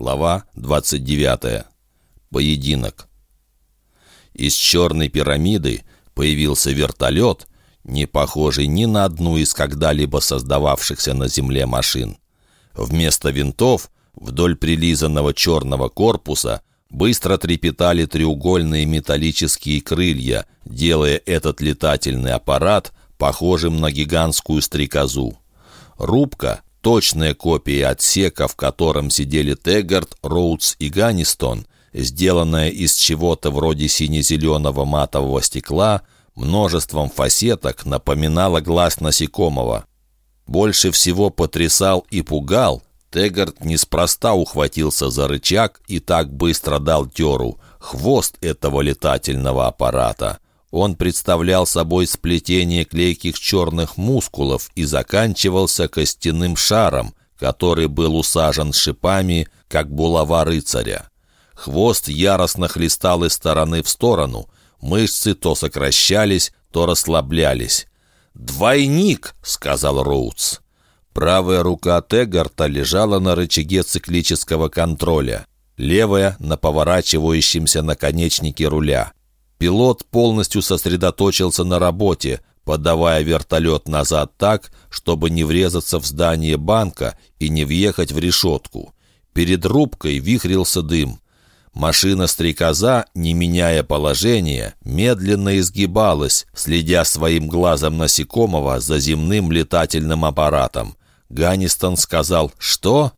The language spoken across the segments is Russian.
Глава 29. Поединок. Из черной пирамиды появился вертолет, не похожий ни на одну из когда-либо создававшихся на Земле машин. Вместо винтов вдоль прилизанного черного корпуса быстро трепетали треугольные металлические крылья, делая этот летательный аппарат похожим на гигантскую стрекозу. Рубка, точная копия отсека, в котором сидели Теггард, Роудс и Ганнистон, сделанная из чего-то вроде сине-зеленого матового стекла, множеством фасеток напоминала глаз насекомого. Больше всего потрясал и пугал, Теггард неспроста ухватился за рычаг и так быстро дал дёру, хвост этого летательного аппарата — он представлял собой сплетение клейких черных мускулов и заканчивался костяным шаром, который был усажен шипами, как булава рыцаря. Хвост яростно хлестал из стороны в сторону, мышцы то сокращались, то расслаблялись. «Двойник!» — сказал Роудс. Правая рука Тегарта лежала на рычаге циклического контроля, левая — на поворачивающемся наконечнике руля. Пилот полностью сосредоточился на работе, подавая вертолет назад так, чтобы не врезаться в здание банка и не въехать в решетку. Перед рубкой вихрился дым. Машина стрекоза, не меняя положения, медленно изгибалась, следя своим глазом насекомого за земным летательным аппаратом. Ганнистон сказал «Что?»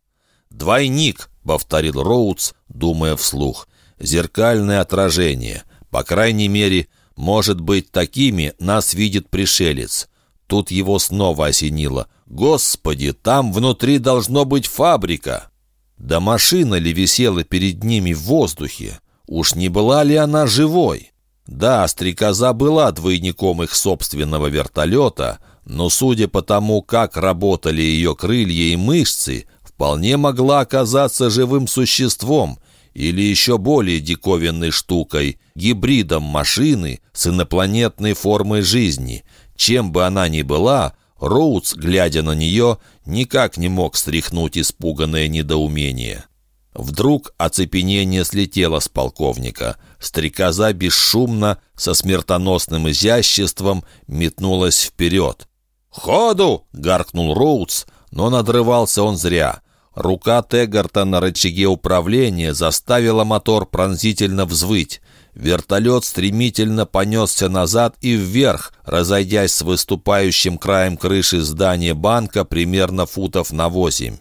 «Двойник», — повторил Роудс, думая вслух. «Зеркальное отражение. По крайней мере, может быть, такими нас видит пришелец. Тут его снова осенило. Господи, там внутри должно быть фабрика. Да машина ли висела перед ними в воздухе? Уж не была ли она живой? Да, стрекоза была двойником их собственного вертолета, но судя по тому, как работали ее крылья и мышцы, вполне могла оказаться живым существом, или еще более диковинной штукой, гибридом машины с инопланетной формой жизни. Чем бы она ни была, Роудс, глядя на нее, никак не мог стряхнуть испуганное недоумение. Вдруг оцепенение слетело с полковника. Стрекоза бесшумно, со смертоносным изяществом, метнулась вперед. «Ходу!» — гаркнул Роудс, но надрывался он зря. Рука Теггарта на рычаге управления заставила мотор пронзительно взвыть. Вертолет стремительно понесся назад и вверх, разойдясь с выступающим краем крыши здания банка примерно футов на восемь.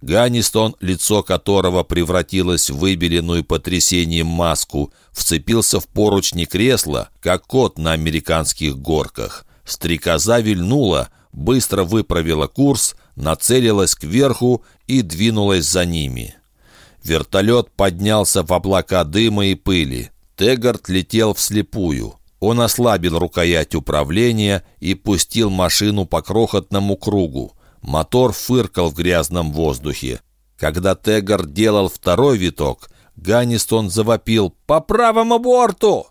Ганнистон, лицо которого превратилось в выбеленную потрясением маску, вцепился в поручни кресла, как кот на американских горках. Стрекоза вильнула, быстро выправила курс, нацелилась кверху и двинулась за ними. Вертолет поднялся в облака дыма и пыли. Тегард летел вслепую. Он ослабил рукоять управления и пустил машину по крохотному кругу. Мотор фыркал в грязном воздухе. Когда Тегард делал второй виток, Ганнистон завопил «По правому борту!»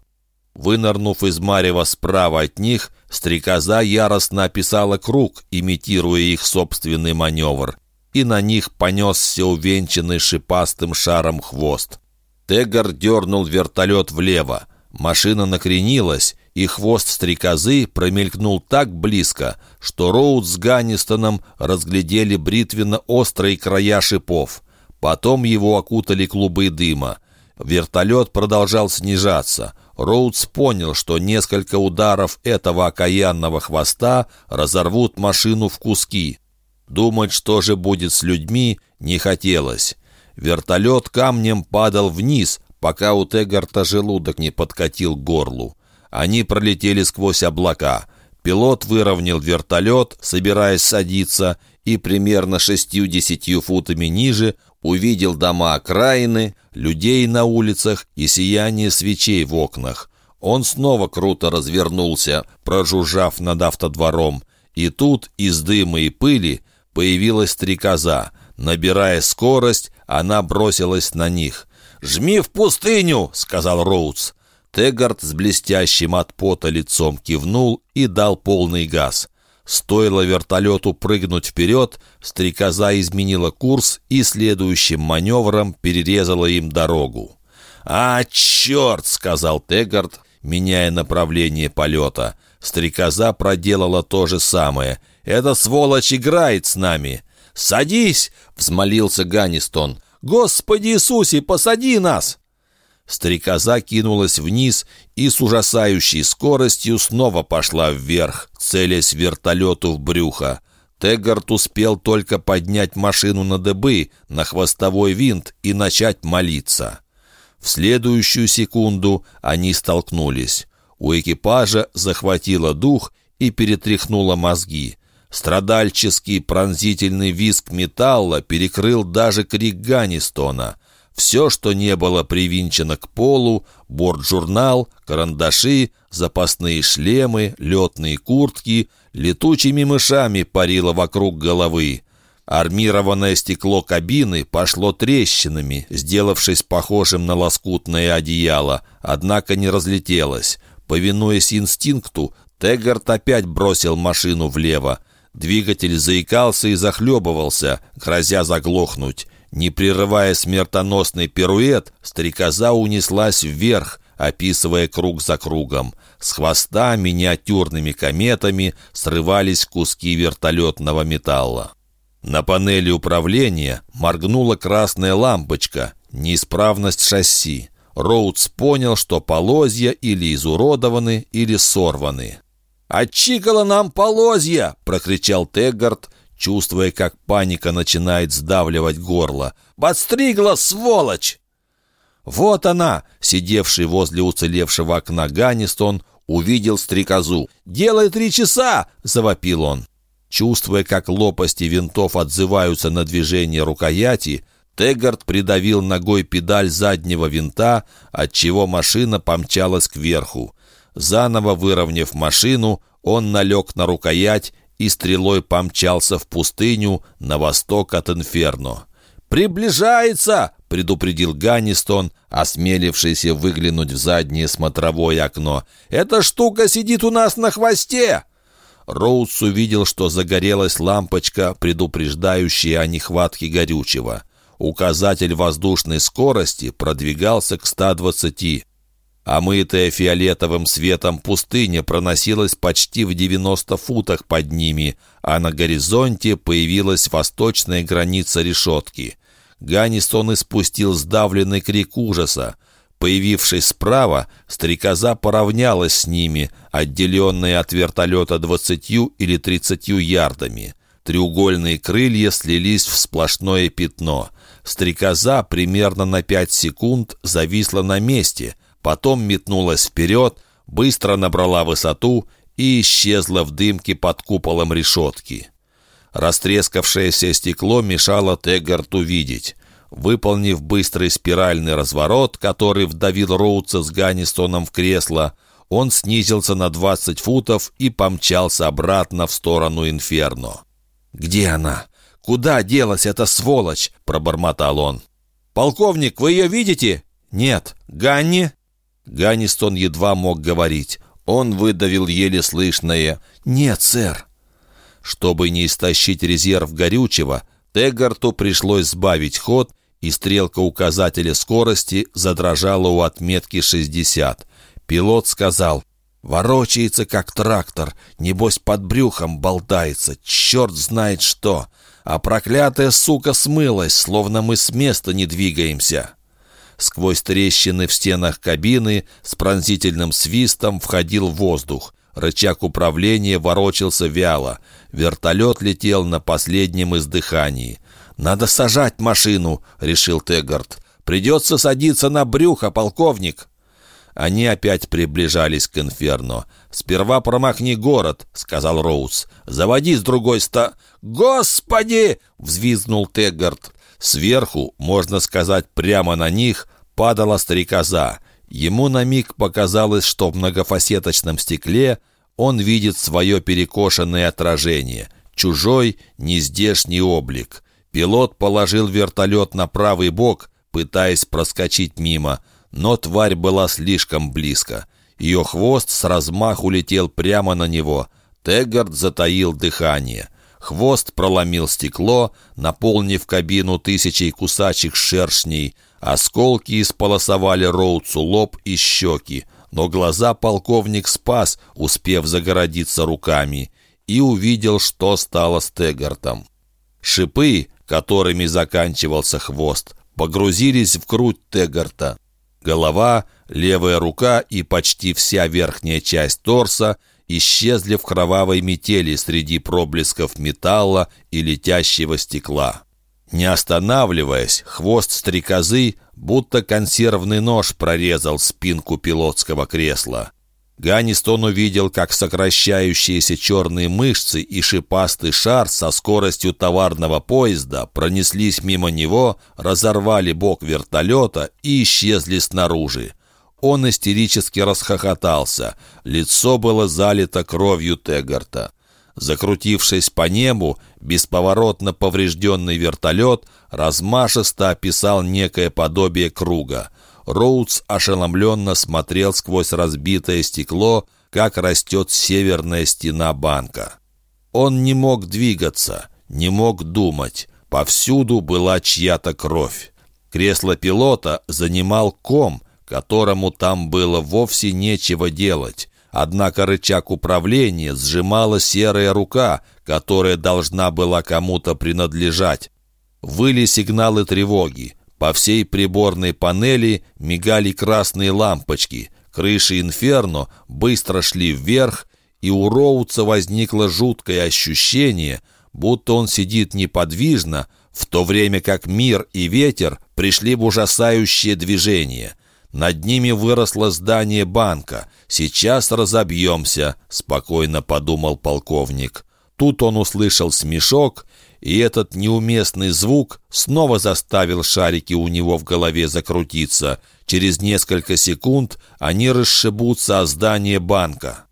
Вынырнув из марева справа от них, стрекоза яростно описала круг, имитируя их собственный маневр, и на них понесся увенчанный шипастым шаром хвост. Тегар дернул вертолет влево. Машина накренилась, и хвост стрекозы промелькнул так близко, что Роуд с Ганнистоном разглядели бритвенно-острые края шипов. Потом его окутали клубы дыма. Вертолет продолжал снижаться — Роудс понял, что несколько ударов этого окаянного хвоста разорвут машину в куски. Думать, что же будет с людьми, не хотелось. Вертолет камнем падал вниз, пока у Тегарта желудок не подкатил к горлу. Они пролетели сквозь облака. Пилот выровнял вертолет, собираясь садиться, и примерно шестью-десятью футами ниже увидел дома окраины, людей на улицах и сияние свечей в окнах. Он снова круто развернулся, прожужжав над автодвором, и тут из дыма и пыли появилась стрекоза. Набирая скорость, она бросилась на них. «Жми в пустыню!» — сказал Роудс. Тегард с блестящим от пота лицом кивнул и дал полный газ. Стоило вертолету прыгнуть вперед, стрекоза изменила курс и следующим маневром перерезала им дорогу. «А, черт!» — сказал Тегард, меняя направление полета. Стрекоза проделала то же самое. «Эта сволочь играет с нами!» «Садись!» — взмолился Ганнистон. «Господи Иисусе, посади нас!» Стрекоза кинулась вниз и с ужасающей скоростью снова пошла вверх, целясь вертолету в брюхо. Теггард успел только поднять машину на дыбы, на хвостовой винт и начать молиться. В следующую секунду они столкнулись. У экипажа захватило дух и перетряхнуло мозги. Страдальческий пронзительный визг металла перекрыл даже крик Ганнистона. Все, что не было привинчено к полу, бортжурнал, карандаши, запасные шлемы, летные куртки, летучими мышами парило вокруг головы. Армированное стекло кабины пошло трещинами, сделавшись похожим на лоскутное одеяло, однако не разлетелось. Повинуясь инстинкту, Теггарт опять бросил машину влево. Двигатель заикался и захлебывался, грозя заглохнуть. Не прерывая смертоносный пируэт, стрекоза унеслась вверх, описывая круг за кругом. С хвоста миниатюрными кометами срывались куски вертолетного металла. На панели управления моргнула красная лампочка, неисправность шасси. Роудс понял, что полозья или изуродованы, или сорваны. «Отчикало нам полозья!» — прокричал Теггард, чувствуя, как паника начинает сдавливать горло. «Подстригла, сволочь!» Вот она, сидевший возле уцелевшего окна Ганнистон, увидел стрекозу. «Делай три часа!» — завопил он. Чувствуя, как лопасти винтов отзываются на движение рукояти, Теггард придавил ногой педаль заднего винта, отчего машина помчалась кверху. Заново выровняв машину, он налег на рукоять и стрелой помчался в пустыню на восток от Инферно. «Приближается!» — предупредил Ганнистон, осмелившийся выглянуть в заднее смотровое окно. «Эта штука сидит у нас на хвосте!» Роудс увидел, что загорелась лампочка, предупреждающая о нехватке горючего. Указатель воздушной скорости продвигался к 120. Омытая фиолетовым светом пустыня проносилась почти в 90 футах под ними, а на горизонте появилась восточная граница решетки. Ганнисон испустил сдавленный крик ужаса. Появившись справа, стрекоза поравнялась с ними, отделенная от вертолета двадцатью или тридцатью ярдами. Треугольные крылья слились в сплошное пятно. Стрекоза примерно на пять секунд зависла на месте — потом метнулась вперед, быстро набрала высоту и исчезла в дымке под куполом решетки. Растрескавшееся стекло мешало Теггарту видеть. Выполнив быстрый спиральный разворот, который вдавил Роудса с Ганнистоном в кресло, он снизился на 20 футов и помчался обратно в сторону Инферно. «Где она? Куда делась эта сволочь?» — пробормотал он. «Полковник, вы ее видите?» «Нет». «Ганни?» Ганнистон едва мог говорить. Он выдавил еле слышное «Нет, сэр». Чтобы не истощить резерв горючего, Тегарту пришлось сбавить ход, и стрелка указателя скорости задрожала у отметки 60. Пилот сказал «Ворочается, как трактор, небось под брюхом болтается, черт знает что, а проклятая сука смылась, словно мы с места не двигаемся». Сквозь трещины в стенах кабины с пронзительным свистом входил воздух. Рычаг управления ворочался вяло. Вертолет летел на последнем издыхании. «Надо сажать машину», — решил Теггард. «Придется садиться на брюхо, полковник». Они опять приближались к Инферно. «Сперва промахни город», — сказал Роуз. «Заводи с другой ста...» «Господи!» — взвизгнул Теггард. Сверху, можно сказать, прямо на них, падала стрекоза. Ему на миг показалось, что в многофасеточном стекле он видит свое перекошенное отражение, чужой, нездешний облик. Пилот положил вертолет на правый бок, пытаясь проскочить мимо, но тварь была слишком близко. Ее хвост с размаху летел прямо на него. Теггард затаил дыхание. Хвост проломил стекло, наполнив кабину тысячей кусачих шершней. Осколки исполосовали Роудсу лоб и щеки, но глаза полковник спас, успев загородиться руками, и увидел, что стало с Теггартом. Шипы, которыми заканчивался хвост, погрузились в грудь Теггарта. Голова, левая рука и почти вся верхняя часть торса исчезли в кровавой метели среди проблесков металла и летящего стекла. Не останавливаясь, хвост стрекозы, будто консервный нож, прорезал спинку пилотского кресла. Ганнистон увидел, как сокращающиеся черные мышцы и шипастый шар со скоростью товарного поезда пронеслись мимо него, разорвали бок вертолета и исчезли снаружи. Он истерически расхохотался. Лицо было залито кровью Тегарта. Закрутившись по небу, бесповоротно поврежденный вертолет размашисто описал некое подобие круга. Роудс ошеломленно смотрел сквозь разбитое стекло, как растет северная стена банка. Он не мог двигаться, не мог думать. Повсюду была чья-то кровь. Кресло пилота занимал ком, которому там было вовсе нечего делать. Однако рычаг управления сжимала серая рука, которая должна была кому-то принадлежать. Выли сигналы тревоги. По всей приборной панели мигали красные лампочки. Крыши «Инферно» быстро шли вверх, и у Роуца возникло жуткое ощущение, будто он сидит неподвижно, в то время как мир и ветер пришли в ужасающее движение. Над ними выросло здание банка. «Сейчас разобьемся», — спокойно подумал полковник. Тут он услышал смешок, и этот неуместный звук снова заставил шарики у него в голове закрутиться. Через несколько секунд они расшибутся о здание банка.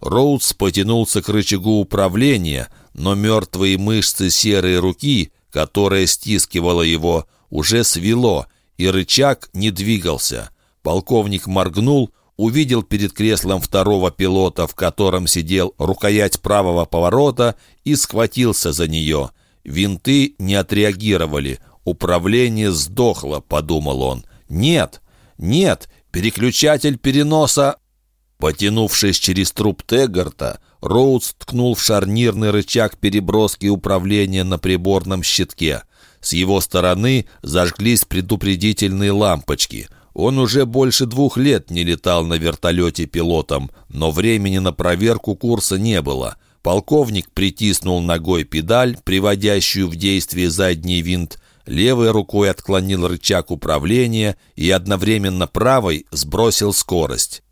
Роудс потянулся к рычагу управления, но мертвые мышцы серой руки, которая стискивала его, уже свело, и рычаг не двигался. Полковник моргнул, увидел перед креслом второго пилота, в котором сидел рукоять правого поворота, и схватился за нее. Винты не отреагировали. «Управление сдохло», — подумал он. «Нет, нет, переключатель переноса...» Потянувшись через труп Теггарта, Роудс ткнул в шарнирный рычаг переброски управления на приборном щитке. С его стороны зажглись предупредительные лампочки — он уже больше двух лет не летал на вертолете пилотом, но времени на проверку курса не было. Полковник притиснул ногой педаль, приводящую в действие задний винт, левой рукой отклонил рычаг управления и одновременно правой сбросил скорость.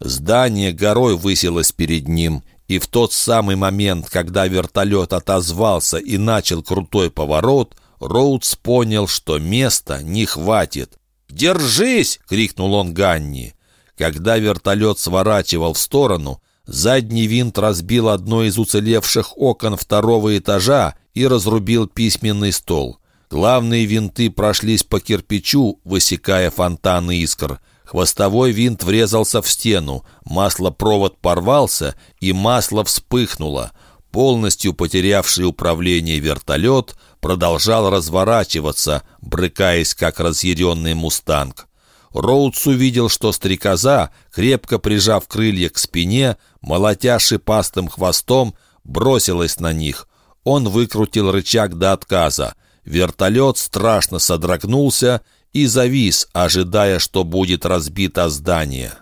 Здание горой высилось перед ним, и в тот самый момент, когда вертолет отозвался и начал крутой поворот, Роудс понял, что места не хватит. «Держись!» — крикнул он Ганни. Когда вертолет сворачивал в сторону, задний винт разбил одно из уцелевших окон второго этажа и разрубил письменный стол. Главные винты прошлись по кирпичу, высекая фонтаны искр. Хвостовой винт врезался в стену, маслопровод порвался, и масло вспыхнуло. Полностью потерявший управление вертолет продолжал разворачиваться, брыкаясь, как разъяренный мустанг. Роудс увидел, что стрекоза, крепко прижав крылья к спине, молотя шипастым хвостом, бросилась на них. Он выкрутил рычаг до отказа. Вертолет страшно содрогнулся и завис, ожидая, что будет разбито здание.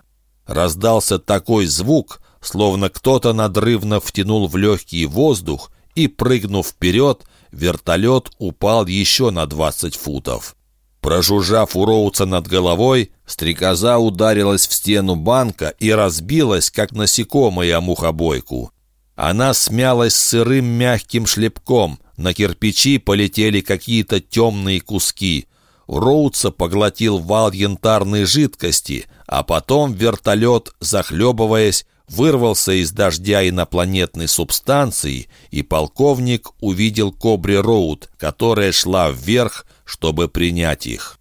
Раздался такой звук, словно кто-то надрывно втянул в легкий воздух и, прыгнув вперед, вертолет упал еще на 20 футов. Прожужжав у Роуца над головой, стрекоза ударилась в стену банка и разбилась, как насекомое о мухобойку. Она смялась сырым мягким шлепком, на кирпичи полетели какие-то темные куски. Роуца поглотил вал янтарной жидкости, а потом вертолет, захлебываясь, вырвался из дождя инопланетной субстанции, и полковник увидел Кобри-Роуд, которая шла вверх, чтобы принять их.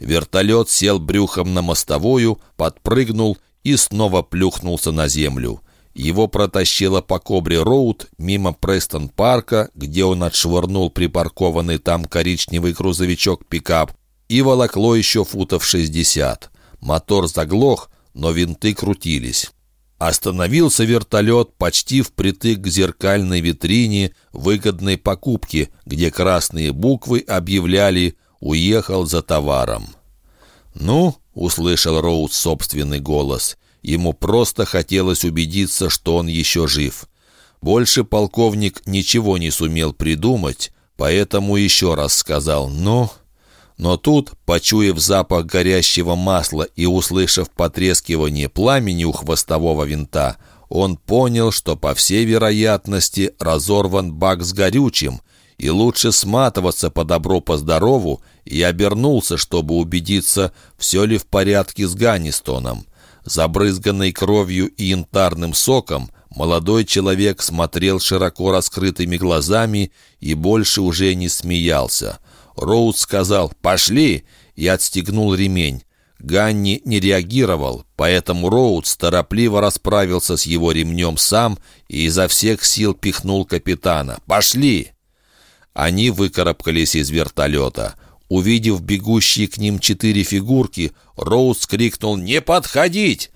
Вертолет сел брюхом на мостовую, подпрыгнул и снова плюхнулся на землю. Его протащило по Кобре-Роуд мимо Престон-парка, где он отшвырнул припаркованный там коричневый грузовичок-пикап, и волокло еще футов 60. Мотор заглох, но винты крутились. Остановился вертолет почти впритык к зеркальной витрине выгодной покупки, где красные буквы объявляли «Уехал за товаром». «Ну», — услышал Роуд собственный голос, ему просто хотелось убедиться, что он еще жив. Больше полковник ничего не сумел придумать, поэтому еще раз сказал «ну». Но тут, почуяв запах горящего масла и услышав потрескивание пламени у хвостового винта, он понял, что, по всей вероятности, разорван бак с горючим, и лучше сматываться по добру по здорову, и обернулся, чтобы убедиться, все ли в порядке с Ганнистоном. Забрызганный кровью и янтарным соком, молодой человек смотрел широко раскрытыми глазами и больше уже не смеялся. Роуд сказал «Пошли!» и отстегнул ремень. Ганни не реагировал, поэтому Роудс торопливо расправился с его ремнем сам и изо всех сил пихнул капитана. «Пошли!» Они выкарабкались из вертолета. Увидев бегущие к ним четыре фигурки, Роуз крикнул «Не подходить!».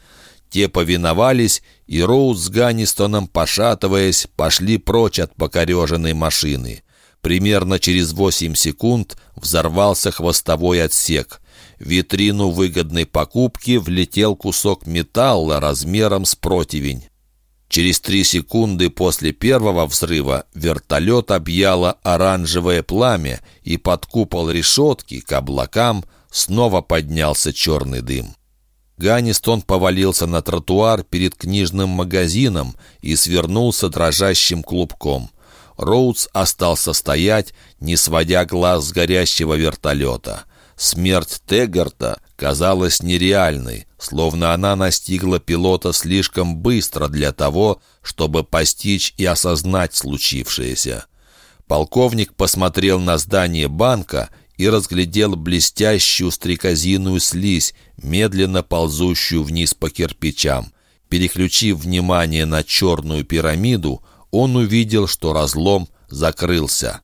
Те повиновались, и Роуз с Ганнистоном, пошатываясь, пошли прочь от покореженной машины. Примерно через восемь секунд взорвался хвостовой отсек. В витрину выгодной покупки влетел кусок металла размером с противень. Через три секунды после первого взрыва вертолет объяло оранжевое пламя, и под купол решетки к облакам снова поднялся черный дым. Ганнистон повалился на тротуар перед книжным магазином и свернулся дрожащим клубком. Роудс остался стоять, не сводя глаз с горящего вертолета. Смерть Теггарта казалась нереальной, словно она настигла пилота слишком быстро для того, чтобы постичь и осознать случившееся. Полковник посмотрел на здание банка и разглядел блестящую стрекозиную слизь, медленно ползущую вниз по кирпичам. Переключив внимание на черную пирамиду, он увидел, что разлом закрылся.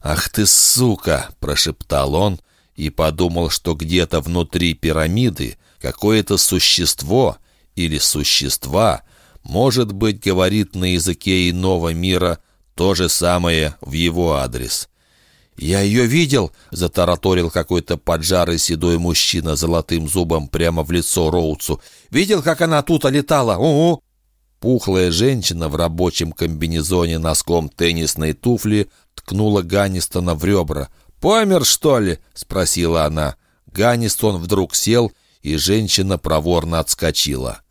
«Ах ты, сука!» — прошептал он и подумал, что где-то внутри пирамиды какое-то существо или существа, может быть, говорит на языке иного мира то же самое в его адрес. «Я ее видел!» — затараторил какой-то поджарый седой мужчина золотым зубом прямо в лицо Роуцу. «Видел, как она тут летала? Угу!» Пухлая женщина в рабочем комбинезоне носком теннисной туфли ткнула Ганнистона в ребра. «Помер, что ли?» — спросила она. Ганнистон вдруг сел, и женщина проворно отскочила.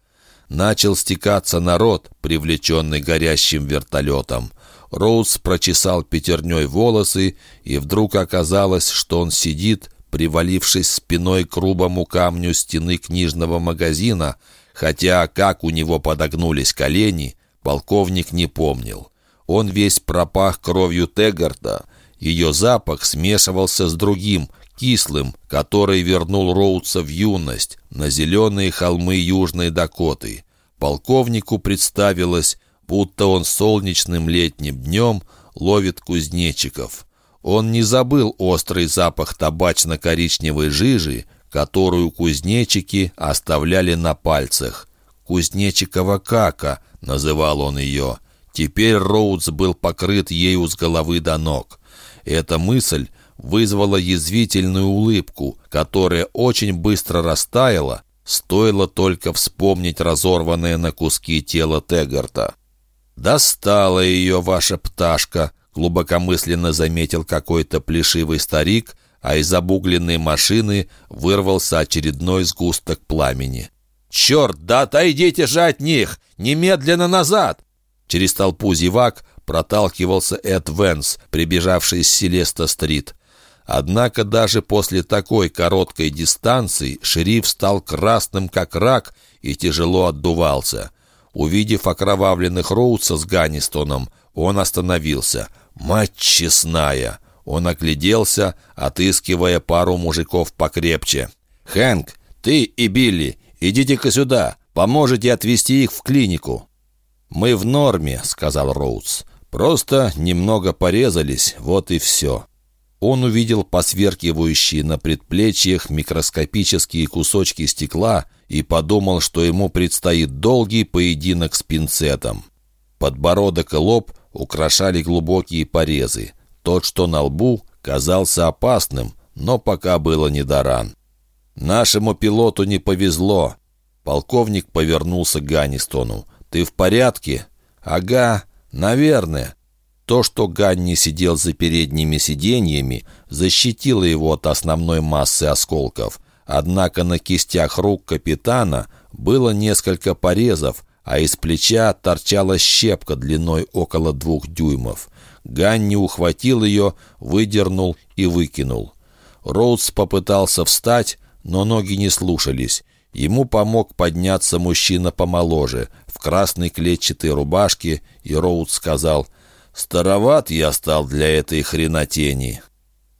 Начал стекаться народ, привлеченный горящим вертолетом. Роуз прочесал пятерней волосы, и вдруг оказалось, что он сидит, привалившись спиной к грубому камню стены книжного магазина, Хотя как у него подогнулись колени, полковник не помнил. Он весь пропах кровью Тегарда. Ее запах смешивался с другим, кислым, который вернул Роудса в юность, на зеленые холмы Южной Дакоты. Полковнику представилось, будто он солнечным летним днем ловит кузнечиков. Он не забыл острый запах табачно-коричневой жижи, которую кузнечики оставляли на пальцах. «Кузнечикова кака», — называл он ее. Теперь Роудс был покрыт ею с головы до ног. Эта мысль вызвала язвительную улыбку, которая очень быстро растаяла, стоило только вспомнить разорванное на куски тело Тегарта. «Достала ее ваша пташка», — глубокомысленно заметил какой-то плешивый старик, а из обугленной машины вырвался очередной сгусток пламени. «Черт, да отойдите же от них! Немедленно назад!» Через толпу зевак проталкивался Эд Венс, прибежавший с Селеста-стрит. Однако даже после такой короткой дистанции шериф стал красным, как рак, и тяжело отдувался. Увидев окровавленных Роудса с Ганнистоном, он остановился. «Мать честная!» Он огляделся, отыскивая пару мужиков покрепче. «Хэнк, ты и Билли, идите-ка сюда, поможете отвезти их в клинику». «Мы в норме», — сказал Роудс. «Просто немного порезались, вот и все». Он увидел посверкивающие на предплечьях микроскопические кусочки стекла и подумал, что ему предстоит долгий поединок с пинцетом. Подбородок и лоб украшали глубокие порезы. Тот, что на лбу, казался опасным, но пока было не до ран. «Нашему пилоту не повезло». Полковник повернулся к Ганнистону. «Ты в порядке?» «Ага, наверное». То, что Ганни сидел за передними сиденьями, защитило его от основной массы осколков. Однако на кистях рук капитана было несколько порезов, а из плеча торчала щепка длиной около двух дюймов. Ганни ухватил ее, выдернул и выкинул. Роудс попытался встать, но ноги не слушались. Ему помог подняться мужчина помоложе, в красной клетчатой рубашке, и Роудс сказал — Староват я стал для этой хренотени.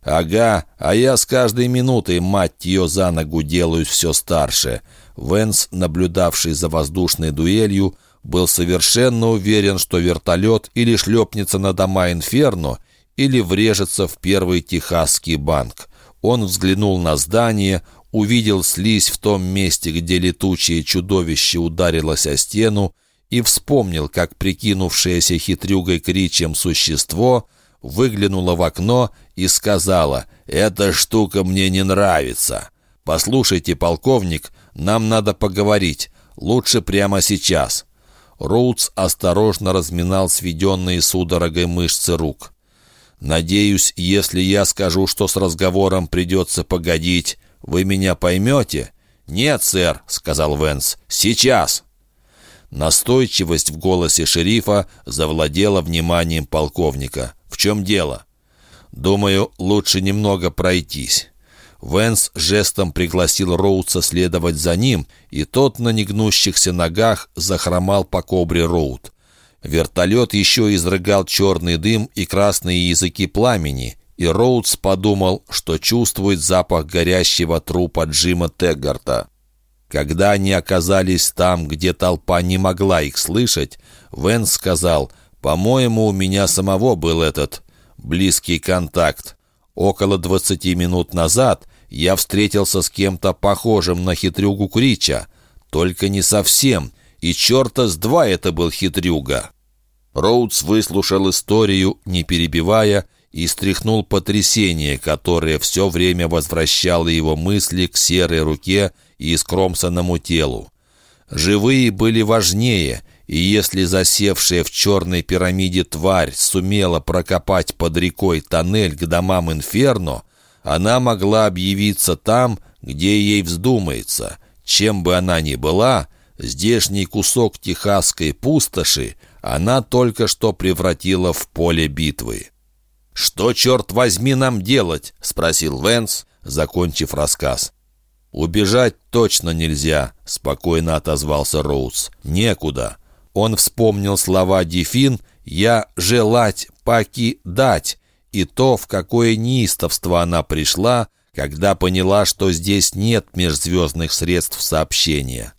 Ага, а я с каждой минутой, мать ее, за ногу делаю все старше. Венс, наблюдавший за воздушной дуэлью, был совершенно уверен, что вертолет или шлепнется на дома Инферно, или врежется в первый Техасский банк. Он взглянул на здание, увидел слизь в том месте, где летучее чудовище ударилось о стену, и вспомнил, как прикинувшееся хитрюгой кричем существо выглянуло в окно и сказала «Эта штука мне не нравится». «Послушайте, полковник, нам надо поговорить. Лучше прямо сейчас». Роудс осторожно разминал сведенные судорогой мышцы рук. «Надеюсь, если я скажу, что с разговором придется погодить, вы меня поймете?» «Нет, сэр», — сказал Венс, — «сейчас». Настойчивость в голосе шерифа завладела вниманием полковника. «В чем дело?» «Думаю, лучше немного пройтись». Венс жестом пригласил Роудса следовать за ним, и тот на негнущихся ногах захромал по кобре Роуд. Вертолет еще изрыгал черный дым и красные языки пламени, и Роудс подумал, что чувствует запах горящего трупа Джима Теггарта. Когда они оказались там, где толпа не могла их слышать, Вен сказал, «По-моему, у меня самого был этот близкий контакт. Около двадцати минут назад я встретился с кем-то похожим на хитрюгу Крича, только не совсем, и черта с два это был хитрюга». Роудс выслушал историю, не перебивая, и стряхнул потрясение, которое все время возвращало его мысли к серой руке и искромсанному телу. Живые были важнее, и если засевшая в черной пирамиде тварь сумела прокопать под рекой тоннель к домам Инферно, она могла объявиться там, где ей вздумается. Чем бы она ни была, здешний кусок техасской пустоши она только что превратила в поле битвы. «Что, черт возьми, нам делать?» — спросил Венс, закончив рассказ. «Убежать точно нельзя», — спокойно отозвался Роуз. «Некуда». Он вспомнил слова Дефин «Я желать покидать» и то, в какое неистовство она пришла, когда поняла, что здесь нет межзвездных средств сообщения.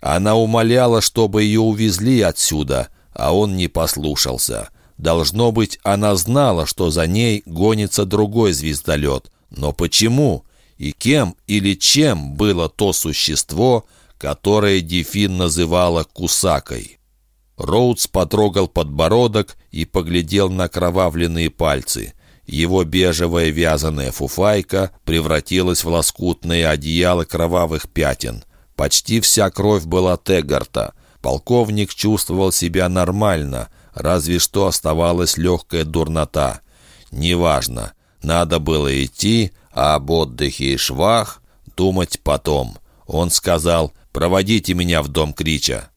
Она умоляла, чтобы ее увезли отсюда, а он не послушался. Должно быть, она знала, что за ней гонится другой звездолет. Но почему? И кем или чем было то существо, которое Дефин называла Кусакой? Роудс потрогал подбородок и поглядел на кровавленные пальцы. Его бежевая вязаная фуфайка превратилась в лоскутное одеяло кровавых пятен. Почти вся кровь была Тегарта. Полковник чувствовал себя нормально, разве что оставалась легкая дурнота. Неважно, надо было идти, а об отдыхе и швах думать потом. Он сказал «Проводите меня в дом Крича».